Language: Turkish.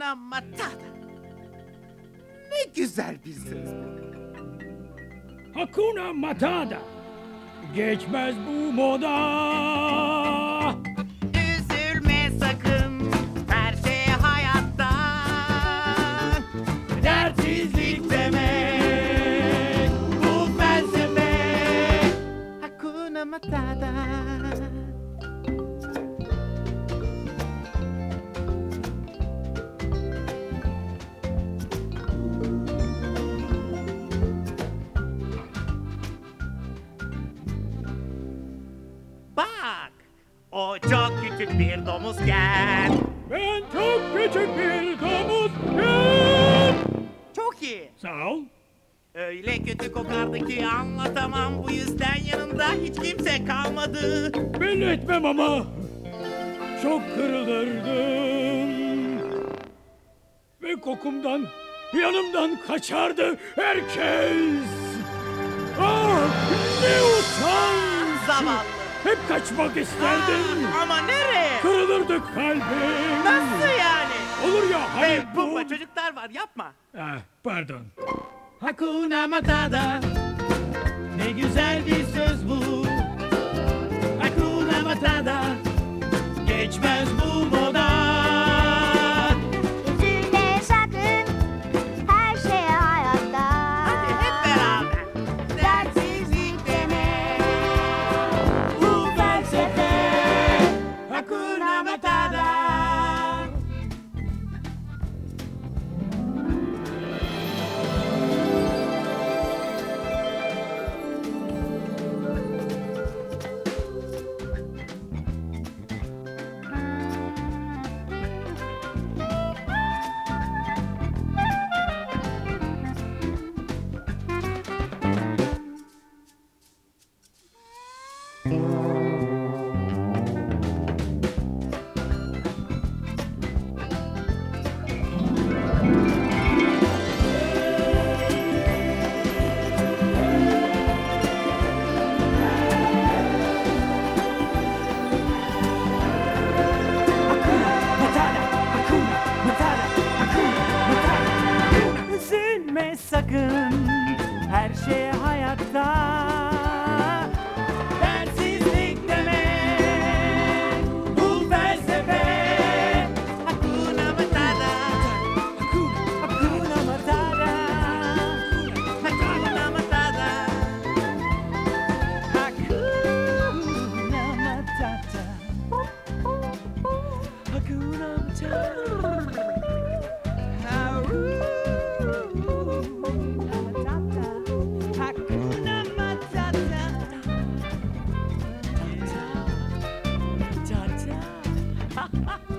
Hakuna Matata. Ne güzel bir söz bu. Hakuna Matata. Geçmez bu moda. O çok küçük bir domuzken. Ben çok küçük bir domuzken. Çok iyi. Sağ ol. Öyle kötü kokardı ki anlatamam. Bu yüzden yanında hiç kimse kalmadı. Belli etmem ama. Çok kırılırdım. Ve kokumdan, yanımdan kaçardı herkes. Ah ne utanç. Zavallı. Hep kaçmak isterdim. Aa, ama nereye? Kırılırdı kalbim. Nasıl yani? Olur ya hani Hey bu... Çocuklar var yapma. Ah, pardon. Hakuna Matata Ne güzel bir söz bu Hakuna Matata Üzülme sakın her şey hayatta 啊